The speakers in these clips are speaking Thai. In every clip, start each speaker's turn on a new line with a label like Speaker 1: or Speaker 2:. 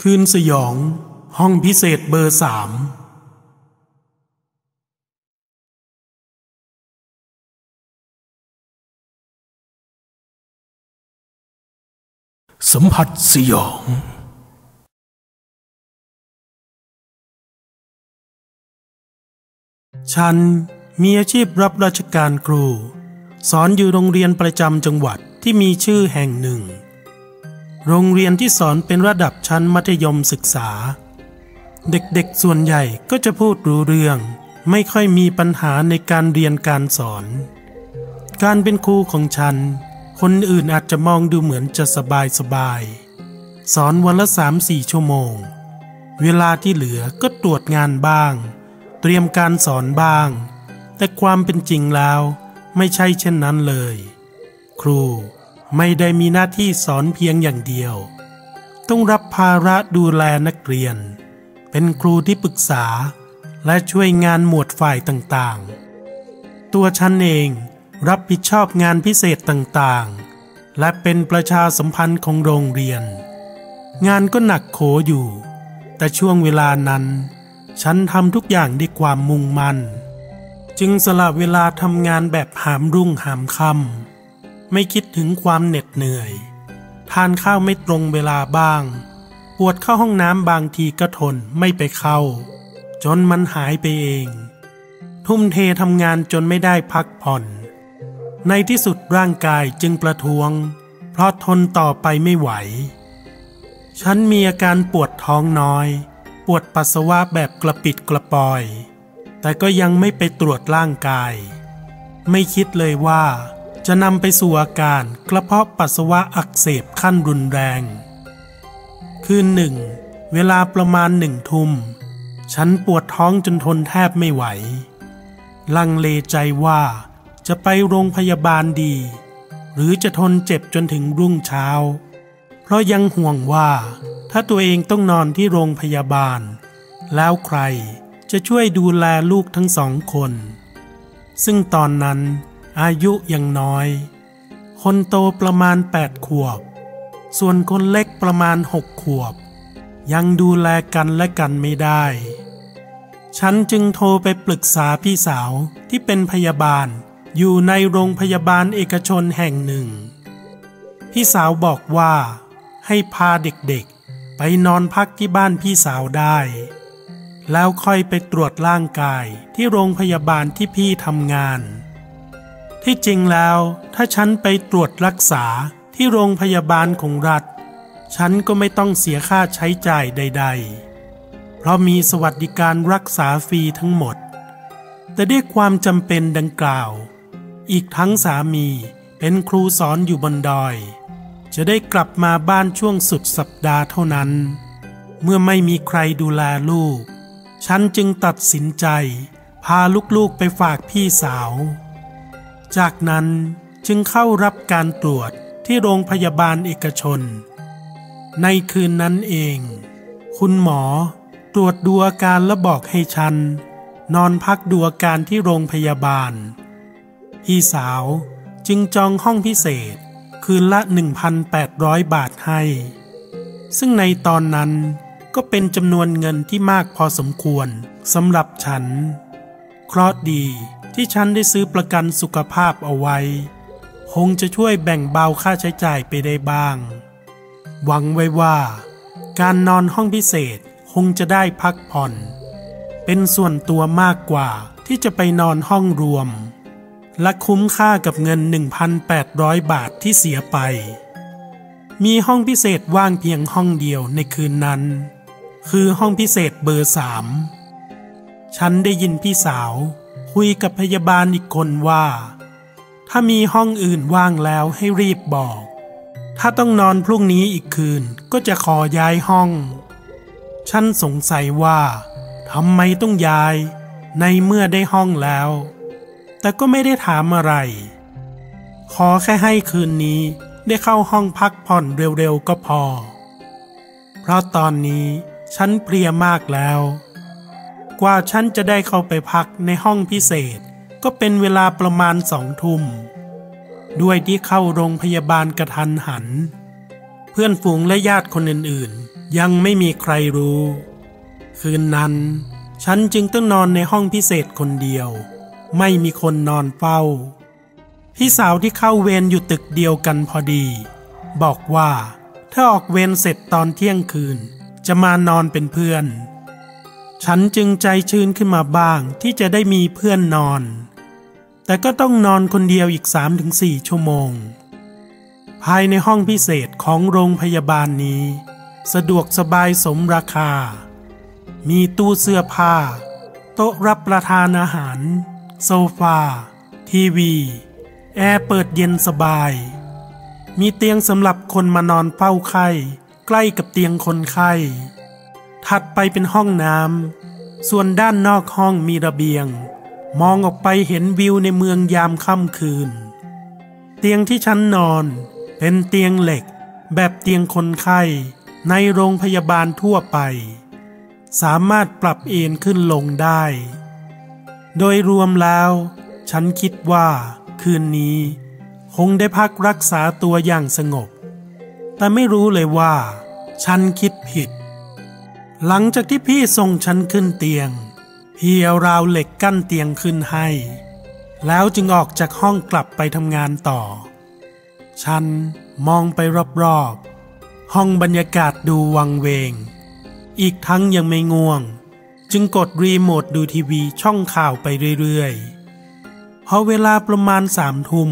Speaker 1: คืนสยอง ห้องพิเศษเบอร์สามสัมผัสสยอง ฉันมีอาชีพรับราชการครู สอนอยู่โรงเรียนประจำจังหวัดที่มีชื่อแห่งหนึ่ง โรงเรียนที่สอนเป็นระดับชั้นมัธยมศึกษา เด็กๆส่วนใหญ่ก็จะพูดรู้เรื่อง ไม่ค่อยมีปัญหาในการเรียนการสอน การเป็นครูของฉัน คนอื่นอาจจะมองดูเหมือนจะสบายสบายๆสอนวันละสามสี่ชั่วโมง เวลาที่เหลือก็ตรวจงานบ้าง เตรียมการสอนบ้าง แต่ความเป็นจริงแล้ว ไม่ใช่เช่นนั้นเลย ครู ไม่ได้มีหน้าที่สอนเพียงอย่างเดียว ต้องรับภาระดูแลนักเรียน เป็นครูที่ปรึกษา และช่วยงานหมวดฝ่ายต่างๆ ตัวฉันเองรับผิดชอบงานพิเศษต่างๆ และเป็นประชาสัมพันธ์ของโรงเรียน งานก็หนักโขอยู่ แต่ช่วงเวลานั้น ฉันทำทุกอย่างด้วยความมุ่งมั่น จึงสละเวลาทำงานแบบหามรุ่งหามค่ำ คิดถึงความเหน็ดเหนื่อย ทานข้าวไม่ตรงเวลาบ้าง ปวดเข้าห้องน้ำบางทีก็ทนไม่ไปเข้า จนมันหายไปเอง ทุ่มเททำงานจนไม่ได้พักผ่อน ในที่สุดร่างกายจึงประท้วง เพราะทนต่อไปไม่ไหว ฉันมีอาการปวดท้องน้อย ปวดปัสสาวะแบบกระปิดกระปอย แต่ก็ยังไม่ไปตรวจร่างกาย ไม่คิดเลยว่า จะนำไปสู่อาการกระเพาะปัสสาวะอักเสบขั้นรุนแรง คืนหนึ่ง เวลาประมาณหนึ่งทุ่ม ฉันปวดท้องจนทนแทบไม่ไหว ลังเลใจว่าจะไปโรงพยาบาลดี หรือจะทนเจ็บจนถึงรุ่งเช้า เพราะยังห่วงว่าถ้าตัวเองต้องนอนที่โรงพยาบาล แล้วใครจะช่วยดูแลลูกทั้งสองคน ซึ่งตอนนั้น อายุยังน้อย คนโตประมาณแปดขวบ ส่วนคนเล็กประมาณหกขวบ ยังดูแลกันและกันไม่ได้ ฉันจึงโทรไปปรึกษาพี่สาวที่เป็นพยาบาลอยู่ในโรงพยาบาลเอกชนแห่งหนึ่ง พี่สาวบอกว่าให้พาเด็กๆ ไปนอนพักที่บ้านพี่สาวได้ แล้วค่อยไปตรวจร่างกายที่โรงพยาบาลที่พี่ทำงาน ที่จริงแล้ว ถ้าฉันไปตรวจรักษาที่โรงพยาบาลของรัฐ ฉันก็ไม่ต้องเสียค่าใช้จ่ายใด ๆ เพราะมีสวัสดิการรักษาฟรีทั้งหมด แต่ด้วยความจำเป็นดังกล่าว อีกทั้งสามีเป็นครูสอนอยู่บนดอย จะได้กลับมาบ้านช่วงสุดสัปดาห์เท่านั้น เมื่อไม่มีใครดูแลลูก ฉันจึงตัดสินใจ พาลูกๆไปฝากพี่สาว จากนั้นจึงเข้ารับการตรวจที่โรงพยาบาลเอกชน ในคืนนั้นเอง คุณหมอตรวจดูอาการและบอกให้ฉัน นอนพักดูอาการที่โรงพยาบาล พี่สาวจึงจองห้องพิเศษคืนละ 1,800 บาทให้ ซึ่งในตอนนั้นก็เป็นจำนวนเงินที่มากพอสมควรสำหรับฉัน เคราะดี ที่ฉันได้ซื้อประกันสุขภาพเอาไว้ คงจะช่วยแบ่งเบาค่าใช้จ่ายไปได้บ้าง หวังไว้ว่า การนอนห้องพิเศษคงจะได้พักผ่อน เป็นส่วนตัวมากกว่าที่จะไปนอนห้องรวม และคุ้มค่ากับเงิน 1,800 บาทที่เสียไป มีห้องพิเศษว่างเพียงห้องเดียวในคืนนั้น คือห้องพิเศษเบอร์สามฉันได้ยินพี่สาว คุยกับพยาบาลอีกคนว่า ถ้ามีห้องอื่นว่างแล้วให้รีบบอก ถ้าต้องนอนพรุ่งนี้อีกคืนก็จะขอย้ายห้อง ฉันสงสัยว่าทำไมต้องย้าย ในเมื่อได้ห้องแล้ว แต่ก็ไม่ได้ถามอะไร ขอแค่ให้คืนนี้ได้เข้าห้องพักผ่อนเร็วๆก็พอ เพราะตอนนี้ฉันเพลียมากแล้ว กว่าฉันจะได้เข้าไปพักในห้องพิเศษ ก็เป็นเวลาประมาณสองทุ่ม ด้วยที่เข้าโรงพยาบาลกระทันหัน เพื่อนฝูงและญาติคนอื่นๆ ยังไม่มีใครรู้ คืนนั้น ฉันจึงต้องนอนในห้องพิเศษคนเดียว ไม่มีคนนอนเฝ้า พี่สาวที่เข้าเวรอยู่ตึกเดียวกันพอดี บอกว่าถ้าออกเวรเสร็จตอนเที่ยงคืน จะมานอนเป็นเพื่อน ฉันจึงใจชื้นขึ้นมาบ้างที่จะได้มีเพื่อนนอน แต่ก็ต้องนอนคนเดียวอีก 3-4 ชั่วโมง ภายในห้องพิเศษของโรงพยาบาลนี้ สะดวกสบายสมราคา มีตู้เสื้อผ้า โต๊ะรับประทานอาหาร โซฟา ทีวี แอร์เปิดเย็นสบาย มีเตียงสำหรับคนมานอนเฝ้าไข้ ใกล้กับเตียงคนไข้ ถัดไปเป็นห้องน้ำส่วนด้านนอกห้องมีระเบียง มองออกไปเห็นวิวในเมืองยามค่ำคืน เตียงที่ฉันนอน เป็นเตียงเหล็ก แบบเตียงคนไข้ในโรงพยาบาลทั่วไป สามารถปรับเอนขึ้นลงได้ โดยรวมแล้ว ฉันคิดว่า คืนนี้ คงได้พักรักษาตัวอย่างสงบ แต่ไม่รู้เลยว่า ฉันคิดผิด หลังจากที่พี่ส่งฉันขึ้นเตียง พี่เอาราวเหล็กกั้นเตียงขึ้นให้ แล้วจึงออกจากห้องกลับไปทำงานต่อ ฉันมองไปรอบๆ ห้องบรรยากาศดูวังเวง อีกทั้งยังไม่ง่วง จึงกดรีโมทดูทีวีช่องข่าวไปเรื่อยๆ พอเวลาประมาณสามทุ่ม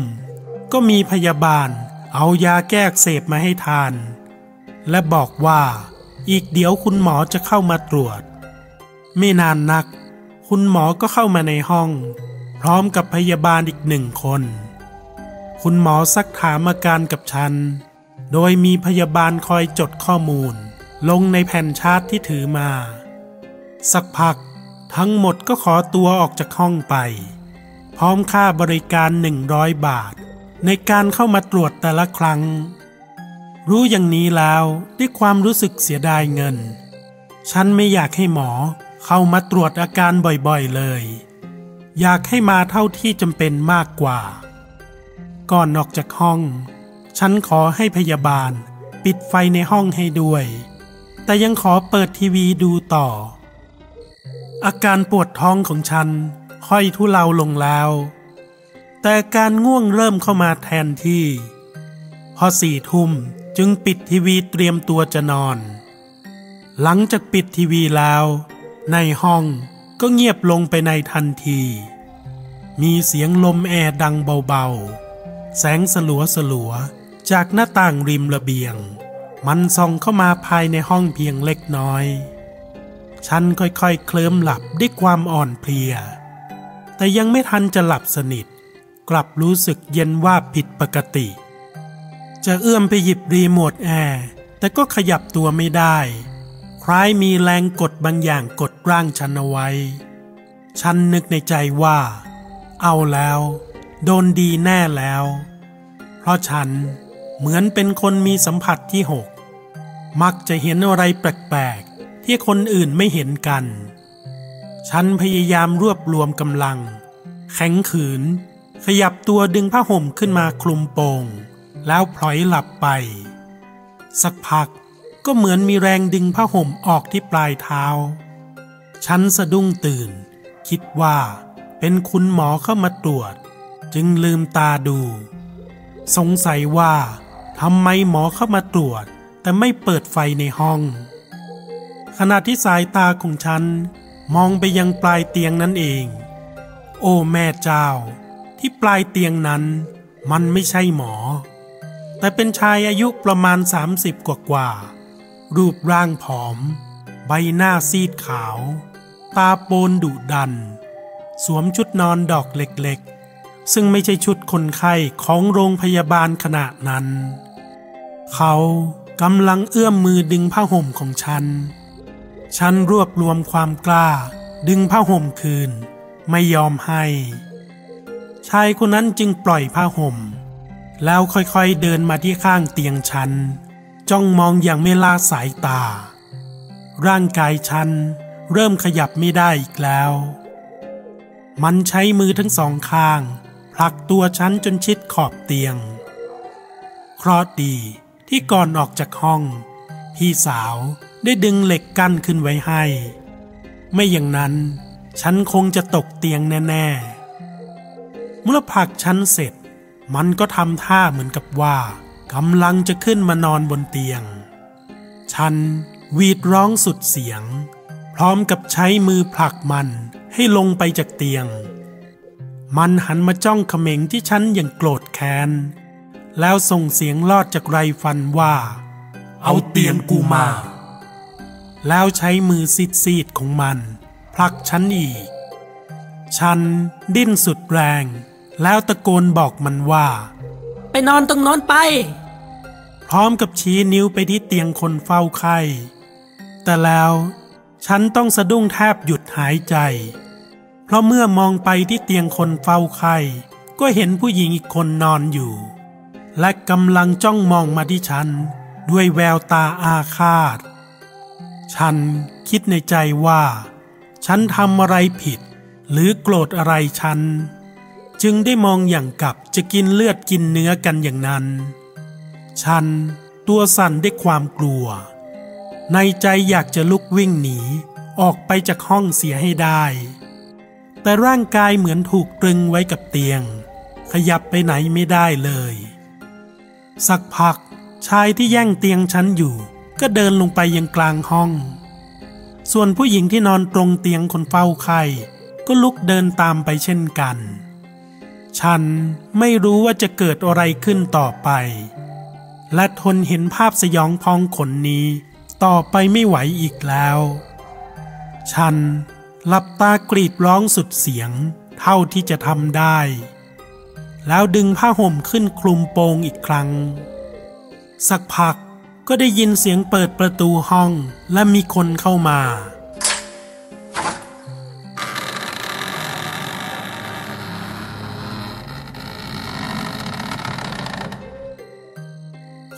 Speaker 1: ก็มีพยาบาลเอายาแก้อักเสบมาให้ทาน และบอกว่า อีกเดี๋ยวคุณหมอจะเข้ามาตรวจ ไม่นานนัก คุณหมอก็เข้ามาในห้อง พร้อมกับพยาบาลอีกหนึ่งคน คุณหมอซักถามอาการกับฉัน โดยมีพยาบาลคอยจดข้อมูล ลงในแผ่นชาร์ตที่ถือมา สักพักทั้งหมดก็ขอตัวออกจากห้องไป พร้อมค่าบริการหนึ่งร้อยบาท ในการเข้ามาตรวจแต่ละครั้ง รู้อย่างนี้แล้วด้วยความรู้สึกเสียดายเงิน ฉันไม่อยากให้หมอเข้ามาตรวจอาการบ่อยๆเลย อยากให้มาเท่าที่จำเป็นมากกว่า ก่อนออกจากห้อง ฉันขอให้พยาบาลปิดไฟในห้องให้ด้วย แต่ยังขอเปิดทีวีดูต่อ อาการปวดท้องของฉันค่อยทุเลาลงแล้ว แต่การง่วงเริ่มเข้ามาแทนที่ พอสี่ทุ่ม จึงปิดทีวีเตรียมตัวจะนอน หลังจากปิดทีวีแล้ว ในห้องก็เงียบลงไปในทันที มีเสียงลมแอร์ดังเบาๆ แสงสลัวสลัวๆจากหน้าต่างริมระเบียง มันส่องเข้ามาภายในห้องเพียงเล็กน้อย ฉันค่อยๆ เคลิ้มหลับด้วยความอ่อนเพลีย แต่ยังไม่ทันจะหลับสนิท กลับรู้สึกเย็นว่าผิดปกติ จะเอื้อมไปหยิบรีโมทแอร์แต่ก็ขยับตัวไม่ได้ คล้ายมีแรงกดบางอย่างกดร่างฉันเอาไว้ ฉันนึกในใจว่า เอาแล้ว โดนดีแน่แล้ว เพราะฉันเหมือนเป็นคนมีสัมผัสที่หก มักจะเห็นอะไรแปลกๆ ที่คนอื่นไม่เห็นกัน ฉันพยายามรวบรวมกำลัง แข็งขืน ขยับตัวดึงผ้าห่มขึ้นมาคลุมโปง แล้วพลอยหลับไป สักพักก็เหมือนมีแรงดึงผ้าห่มออกที่ปลายเท้า ฉันสะดุ้งตื่น คิดว่าเป็นคุณหมอเข้ามาตรวจ จึงลืมตาดู สงสัยว่าทำไมหมอเข้ามาตรวจ แต่ไม่เปิดไฟในห้อง ขณะที่สายตาของฉัน มองไปยังปลายเตียงนั่นเอง โอ้แม่เจ้า ที่ปลายเตียงนั้น มันไม่ใช่หมอ แต่เป็นชายอายุประมาณ 30 กว่ากว่า รูปร่างผอม ใบหน้าซีดขาว ตาโปนดุดัน สวมชุดนอนดอกเล็กๆ ซึ่งไม่ใช่ชุดคนไข้ของโรงพยาบาลขณะนั้น เขากำลังเอื้อมมือดึงผ้าห่มของฉัน ฉันรวบรวมความกล้า ดึงผ้าห่มคืน ไม่ยอมให้ ชายคนนั้นจึงปล่อยผ้าห่ม แล้วค่อยๆเดินมาที่ข้างเตียงฉัน จ้องมองอย่างไม่ลาสายตา ร่างกายฉันเริ่มขยับไม่ได้อีกแล้ว มันใช้มือทั้งสองข้าง ผลักตัวฉันจนชิดขอบเตียง เคราะดีที่ก่อนออกจากห้อง พี่สาวได้ดึงเหล็กกั้นขึ้นไว้ให้ ไม่อย่างนั้น ฉันคงจะตกเตียงแน่ ๆ เมื่อผลักฉันเสร็จ มันก็ทำท่าเหมือนกับว่ากำลังจะขึ้นมานอนบนเตียง ฉันวีดร้องสุดเสียง พร้อมกับใช้มือผลักมันให้ลงไปจากเตียง มันหันมาจ้องเขม็งที่ฉันอย่างโกรธแค้น แล้วส่งเสียงลอดจากไรฟันว่า
Speaker 2: เอาเตียงกูมา
Speaker 1: แล้วใช้มือซีดๆของมันผลักฉันอีก ฉันดิ้นสุดแรง แล้วตะโกนบอกมันว่า
Speaker 3: ไปนอนตรงโน้นไป
Speaker 1: พร้อมกับชี้นิ้วไปที่เตียงคนเฝ้าไข้แต่แล้วฉันต้องสะดุ้งแทบหยุดหายใจ เพราะเมื่อมองไปที่เตียงคนเฝ้าไข้ก็เห็นผู้หญิงอีกคนนอนอยู่ และกำลังจ้องมองมาที่ฉัน ด้วยแววตาอาฆาต ฉันคิดในใจว่า ฉันทำอะไรผิด หรือโกรธอะไรฉัน จึงได้มองอย่างกับจะกินเลือดกินเนื้อกันอย่างนั้น ฉันตัวสั่นด้วยความกลัว ในใจอยากจะลุกวิ่งหนี ออกไปจากห้องเสียให้ได้ แต่ร่างกายเหมือนถูกตรึงไว้กับเตียง ขยับไปไหนไม่ได้เลย สักพักชายที่แย่งเตียงฉันอยู่ ก็เดินลงไปยังกลางห้อง ส่วนผู้หญิงที่นอนตรงเตียงคนเฝ้าไข้ก็ลุกเดินตามไปเช่นกัน ฉันไม่รู้ว่าจะเกิดอะไรขึ้นต่อไป และทนเห็นภาพสยองพองขนนี้ ต่อไปไม่ไหวอีกแล้ว ฉันหลับตากรีดร้องสุดเสียง เท่าที่จะทำได้ แล้วดึงผ้าห่มขึ้นคลุมโปงอีกครั้ง สักพักก็ได้ยินเสียงเปิดประตูห้องและมีคนเข้ามา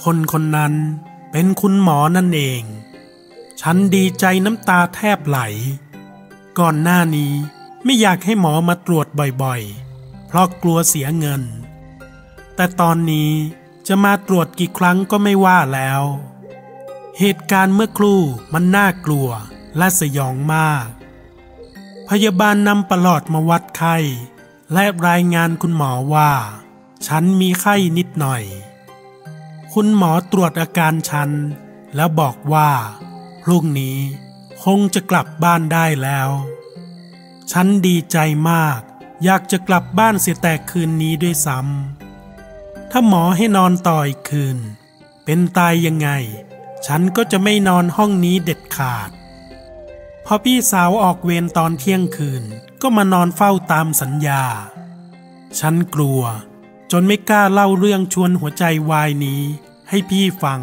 Speaker 1: คนคนนั้นเป็นคุณหมอนั่นเอง ฉันดีใจน้ำตาแทบไหล ก่อนหน้านี้ไม่อยากให้หมอมาตรวจบ่อยๆ เพราะกลัวเสียเงิน แต่ตอนนี้จะมาตรวจกี่ครั้งก็ไม่ว่าแล้ว เหตุการณ์เมื่อครู่มันน่ากลัวและสยองมาก พยาบาลนำประหลอดมาวัดไข้ และรายงานคุณหมอว่า ฉันมีไข้นิดหน่อย คุณหมอตรวจอาการฉัน แล้วบอกว่า พรุ่งนี้คงจะกลับบ้านได้แล้ว ฉันดีใจมาก อยากจะกลับบ้านเสียแต่คืนนี้ด้วยซ้ำถ้าหมอให้นอนต่ออีกคืน เป็นตายยังไง ฉันก็จะไม่นอนห้องนี้เด็ดขาด พอพี่สาวออกเวรตอนเที่ยงคืนก็มานอนเฝ้าตามสัญญา ฉันกลัว จนไม่กล้าเล่าเรื่องชวนหัวใจวายนี้ ให้พี่ฟัง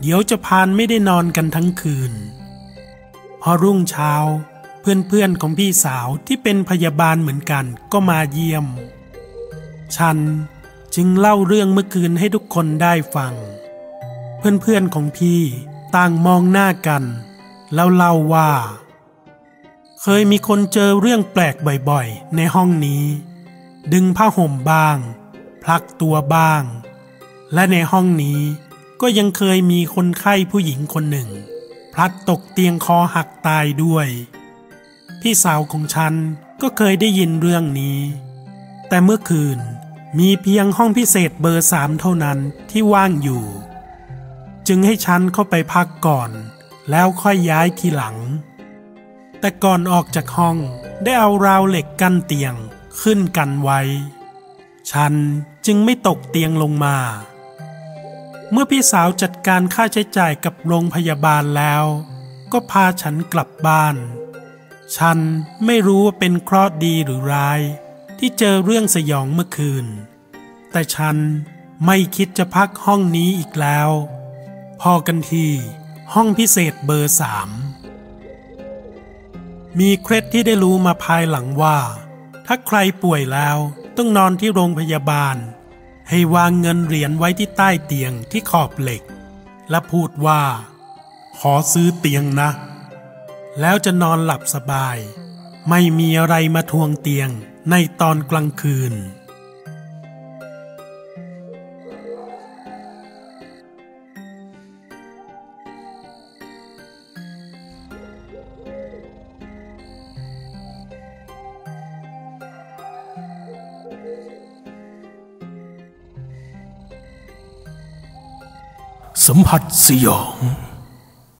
Speaker 1: เดี๋ยวจะพานไม่ได้นอนกันทั้งคืน พอรุ่งเช้า เพื่อนๆของพี่สาวที่เป็นพยาบาลเหมือนกันก็มาเยี่ยม ฉันจึงเล่าเรื่องเมื่อคืนให้ทุกคนได้ฟัง เพื่อนๆของพี่ต่างมองหน้ากัน แล้วเล่าว่า เคยมีคนเจอเรื่องแปลกบ่อยๆ ในห้องนี้ ดึงผ้าห่มบ้าง พลักตัวบ้าง และในห้องนี้ก็ยังเคยมีคนไข้ผู้หญิงคนหนึ่ง พลัดตกเตียงคอหักตายด้วย พี่สาวของฉันก็เคยได้ยินเรื่องนี้ แต่เมื่อคืนมีเพียงห้องพิเศษเบอร์สามเท่านั้นที่ว่างอยู่ จึงให้ฉันเข้าไปพักก่อน แล้วค่อยย้ายทีหลัง แต่ก่อนออกจากห้องได้เอาราวเหล็กกั้นเตียง ขึ้นกันไว้ ฉันจึงไม่ตกเตียงลงมา เมื่อพี่สาวจัดการค่าใช้จ่ายกับโรงพยาบาลแล้ว ก็พาฉันกลับบ้าน ฉันไม่รู้ว่าเป็นเคราะห์ดีหรือร้าย ที่เจอเรื่องสยองเมื่อคืน แต่ฉันไม่คิดจะพักห้องนี้อีกแล้ว พอกันทีห้องพิเศษเบอร์สามมีเคล็ดที่ได้รู้มาภายหลังว่า ถ้าใครป่วยแล้วต้องนอนที่โรงพยาบาล ให้วางเงินเหรียญไว้ที่ใต้เตียงที่ขอบเหล็ก และพูดว่า ขอซื้อเตียงนะ แล้วจะนอนหลับสบาย ไม่มีอะไรมาทวงเตียงในตอนกลางคืน
Speaker 3: สัมผัสสยอง